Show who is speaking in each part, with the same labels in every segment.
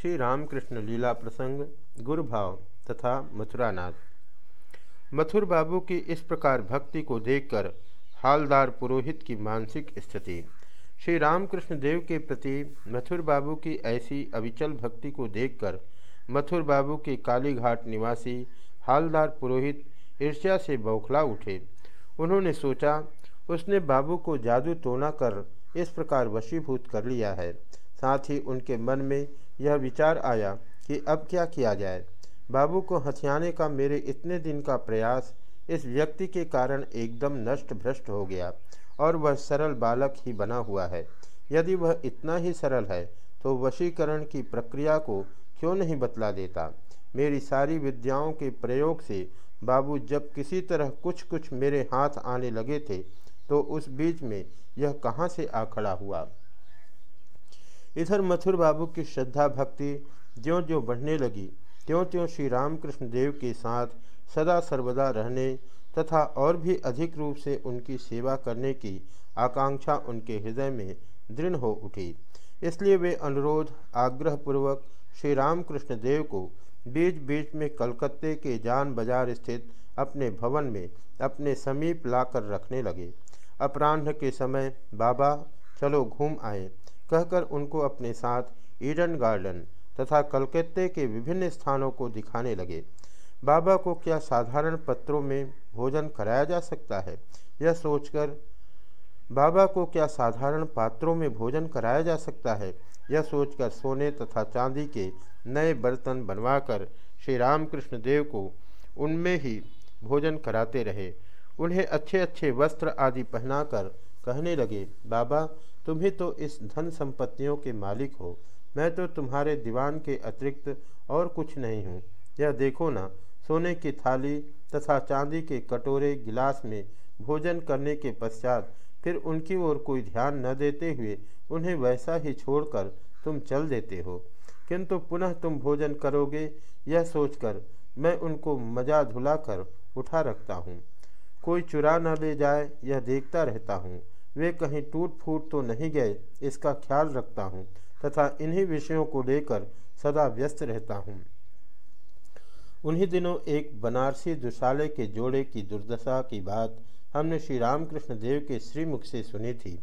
Speaker 1: श्री रामकृष्ण लीला प्रसंग गुरु भाव तथा मथुरानाथ मथुर बाबू की इस प्रकार भक्ति को देखकर हालदार पुरोहित की मानसिक स्थिति। श्री रामकृष्ण देव के प्रति मथुर बाबू की ऐसी अविचल भक्ति को देखकर मथुर बाबू के कालीघाट निवासी हालदार पुरोहित ईर्ष्या से बौखला उठे। उन्होंने सोचा, उसने बाबू को जादू टोना कर इस प्रकार वशीभूत कर लिया है। साथ ही उनके मन में यह विचार आया कि अब क्या किया जाए। बाबू को हथियाने का मेरे इतने दिन का प्रयास इस व्यक्ति के कारण एकदम नष्ट भ्रष्ट हो गया और वह सरल बालक ही बना हुआ है। यदि वह इतना ही सरल है तो वशीकरण की प्रक्रिया को क्यों नहीं बतला देता? मेरी सारी विद्याओं के प्रयोग से बाबू जब किसी तरह कुछ कुछ मेरे हाथ आने लगे थे तो उस बीच में यह कहाँ से आ खड़ा हुआ? इधर मथुर बाबू की श्रद्धा भक्ति ज्यों ज्यों बढ़ने लगी त्यों त्यों श्री रामकृष्ण देव के साथ सदा सर्वदा रहने तथा और भी अधिक रूप से उनकी सेवा करने की आकांक्षा उनके हृदय में दृढ़ हो उठी। इसलिए वे अनुरोध, आग्रहपूर्वक श्री रामकृष्ण देव को बीच बीच में कलकत्ते के जान बाज़ार स्थित अपने भवन में अपने समीप लाकर रखने लगे। अपराह्न के समय, बाबा, चलो घूम आए। कहकर उनको अपने साथ ईडन गार्डन तथा कलकत्ते के विभिन्न स्थानों को दिखाने लगे। बाबा को क्या साधारण पत्रों में भोजन कराया जा सकता है? यह सोचकर बाबा को क्या साधारण पात्रों में भोजन कराया जा सकता है? यह सोचकर सोने तथा चांदी के नए बर्तन बनवाकर श्री रामकृष्ण देव को उनमें ही भोजन कराते रहे। उन्हें अच्छे अच्छे वस्त्र आदि पहनाकर कहने लगे, बाबा तुम ही तो इस धन संपत्तियों के मालिक हो। मैं तो तुम्हारे दीवान के अतिरिक्त और कुछ नहीं हूँ। यह देखो ना, सोने की थाली तथा चांदी के कटोरे गिलास में भोजन करने के पश्चात फिर उनकी ओर कोई ध्यान न देते हुए उन्हें वैसा ही छोड़कर तुम चल देते हो। किंतु पुनः तुम भोजन करोगे, यह सोचकर मैं उनको मज़ा धुलाकर उठा रखता हूँ। कोई चुरा न ले जाए, यह देखता रहता हूँ। वे कहीं टूट फूट तो नहीं गए, इसका ख्याल रखता हूँ, तथा इन्हीं विषयों को लेकर सदा व्यस्त रहता हूँ। उन्हीं दिनों एक बनारसी दुशाले के जोड़े की दुर्दशा की बात हमने श्री रामकृष्ण देव के श्रीमुख से सुनी थी।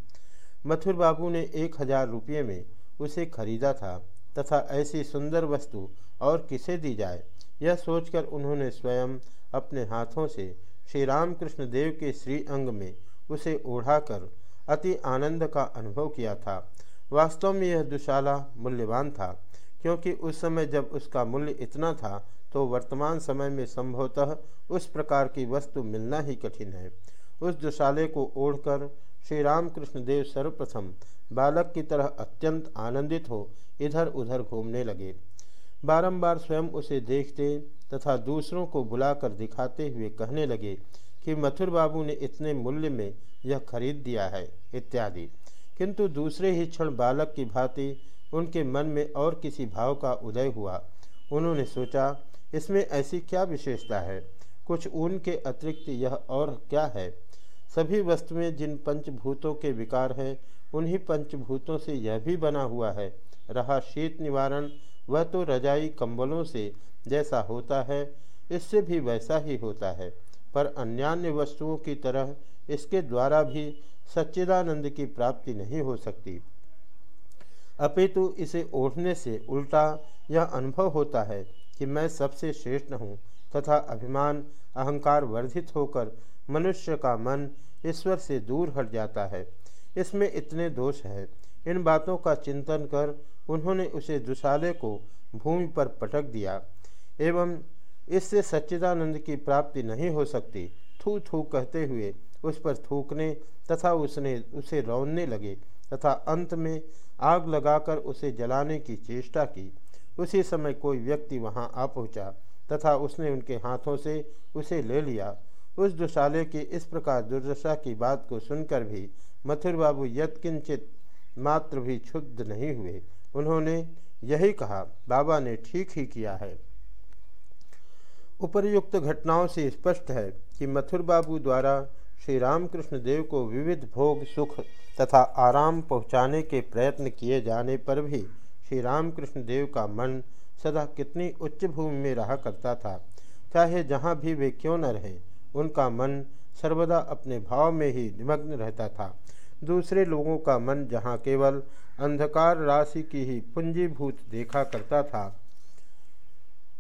Speaker 1: मथुर बाबू ने एक हज़ार रुपये में उसे खरीदा था, तथा ऐसी सुंदर वस्तु और किसे दी जाए, यह सोचकर उन्होंने स्वयं अपने हाथों से श्री रामकृष्ण देव के श्री अंग में उसे ओढ़ाकर अति आनंद का अनुभव किया था। वास्तव में यह दुशाला मूल्यवान था, क्योंकि उस समय जब उसका मूल्य इतना था तो वर्तमान समय में संभवतः उस प्रकार की वस्तु मिलना ही कठिन है। उस दुशाले को ओढ़कर श्री रामकृष्ण देव सर्वप्रथम बालक की तरह अत्यंत आनंदित हो इधर उधर घूमने लगे। बारंबार स्वयं उसे देखते तथा दूसरों को बुलाकर दिखाते हुए कहने लगे कि मथुर बाबू ने इतने मूल्य में यह खरीद दिया है, इत्यादि। किंतु दूसरे ही क्षण बालक की भांति उनके मन में और किसी भाव का उदय हुआ। उन्होंने सोचा, इसमें ऐसी क्या विशेषता है? कुछ ऊन के अतिरिक्त यह और क्या है? सभी वस्तुएँ जिन पंचभूतों के विकार हैं, उन्हीं पंचभूतों से यह भी बना हुआ है। रहा शीत निवारण, वह तो रजाई कंबलों से जैसा होता है, इससे भी वैसा ही होता है। पर अन्यान्य वस्तुओं की तरह इसके द्वारा भी सच्चिदानंद की प्राप्ति नहीं हो सकती। अपितु इसे ओढ़ने से उल्टा यह अनुभव होता है कि मैं सबसे श्रेष्ठ हूँ तथा अभिमान, अहंकार वर्धित होकर मनुष्य का मन ईश्वर से दूर हट जाता है। इसमें इतने दोष हैं। इन बातों का चिंतन कर उन्होंने उसे दुशाले को भूमि पर पटक दिया एवं इससे सच्चिदानंद की प्राप्ति नहीं हो सकती। थू थू कहते हुए उस पर थूकने तथा उसने, उसे रौनने लगे तथा अंत में आग लगाकर उसे जलाने की चेष्टा की। उसी समय कोई व्यक्ति वहाँ आ पहुँचा तथा उसने उनके हाथों से उसे ले लिया। उस दुशाले की इस प्रकार दुर्दशा की बात को सुनकर भी मथुर बाबू यत्किंचित मात्र भी क्षुब्ध नहीं हुए। उन्होंने यही कहा, बाबा ने ठीक ही किया है। उपर्युक्त घटनाओं से स्पष्ट है कि मथुर बाबू द्वारा श्री रामकृष्ण देव को विविध भोग, सुख तथा आराम पहुँचाने के प्रयत्न किए जाने पर भी श्री रामकृष्ण देव का मन सदा कितनी उच्च भूमि में रहा करता था। चाहे जहाँ भी वे क्यों न रहे, उनका मन सर्वदा अपने भाव में ही निमग्न रहता था। दूसरे लोगों का मन जहाँ केवल अंधकार राशि की ही पूंजीभूत देखा करता था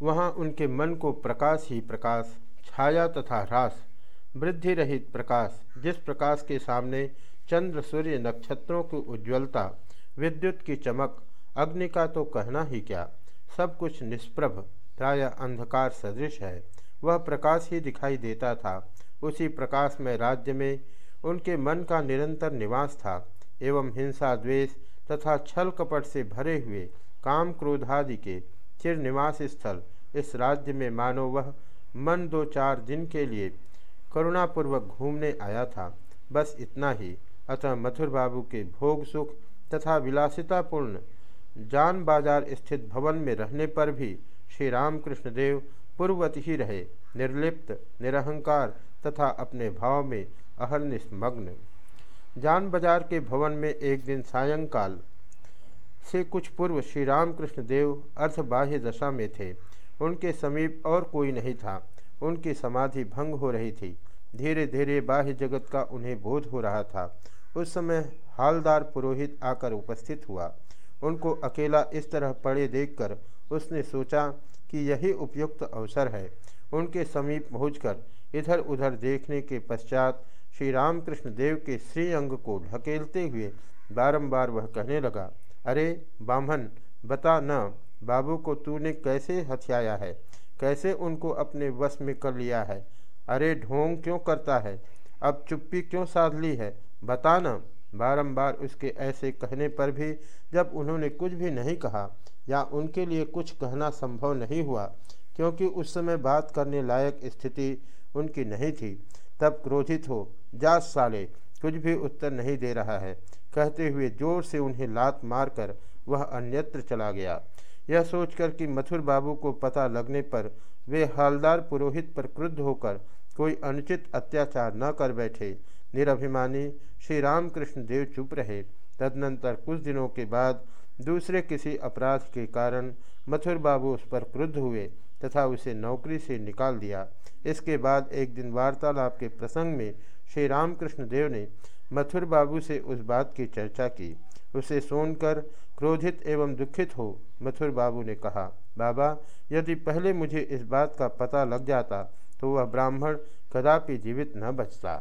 Speaker 1: वहाँ उनके मन को प्रकाश ही प्रकाश, छाया तथा ह्रास, वृद्धि रहित प्रकाश, जिस प्रकाश के सामने चंद्र, सूर्य नक्षत्रों की उज्ज्वलता, विद्युत की चमक, अग्नि का तो कहना ही क्या? सब कुछ निष्प्रभ, प्राय अंधकार सदृश है। वह प्रकाश ही दिखाई देता था। उसी प्रकाश में राज्य में उनके मन का निरंतर निवास था, एवं हिंसा, द्वेष तथा छल कपट से भरे हुए, काम क्रोधादि के चिर निवास स्थल इस राज्य में मानो वह मन दो चार दिन के लिए करुणापूर्वक घूमने आया था। बस इतना ही। अतः मथुर बाबू के भोग सुख तथा विलासितापूर्ण जान बाज़ार स्थित भवन में रहने पर भी श्री रामकृष्ण देव पूर्वत ही रहे। निर्लिप्त, निरहंकार तथा अपने भाव में अहरनिश मग्न जान बाज़ार के भवन में एक दिन सायंकाल से कुछ पूर्व श्री रामकृष्ण देव अर्धबाह्य दशा में थे। उनके समीप और कोई नहीं था। उनकी समाधि भंग हो रही थी। धीरे धीरे बाह्य जगत का उन्हें बोध हो रहा था। उस समय हालदार पुरोहित आकर उपस्थित हुआ। उनको अकेला इस तरह पड़े देखकर उसने सोचा कि यही उपयुक्त अवसर है। उनके समीप पहुंचकर इधर उधर देखने के पश्चात श्री रामकृष्ण देव के श्रीअंग को ढकेलते हुए बारंबार वह कहने लगा अरे बामन, बता न, बाबू को तूने कैसे हथियाया है? कैसे उनको अपने वश में कर लिया है? अरे ढोंग क्यों करता है? अब चुप्पी क्यों साध ली है? बताना बारंबार उसके ऐसे कहने पर भी जब उन्होंने कुछ भी नहीं कहा, या उनके लिए कुछ कहना संभव नहीं हुआ, क्योंकि उस समय बात करने लायक स्थिति उनकी नहीं थी, तब क्रोधित हो, जा साले कुछ भी उत्तर नहीं दे रहा है। कहते हुए ज़ोर से उन्हें लात मारकर वह अन्यत्र चला गया। यह सोचकर कि मथुर बाबू को पता लगने पर वे हालदार पुरोहित पर क्रुद्ध होकर कोई अनुचित अत्याचार न कर बैठे। निरभिमानी श्री रामकृष्ण देव चुप रहे। तदनंतर कुछ दिनों के बाद दूसरे किसी अपराध के कारण मथुर बाबू उस पर क्रुद्ध हुए तथा उसे नौकरी से निकाल दिया। इसके बाद एक दिन वार्तालाप के प्रसंग में श्री रामकृष्ण देव ने मथुर बाबू से उस बात की चर्चा की। उसे सुनकर क्रोधित एवं दुखित हो मथुर बाबू ने कहा, बाबा, यदि पहले मुझे इस बात का पता लग जाता तो वह ब्राह्मण कदापि जीवित न बचता।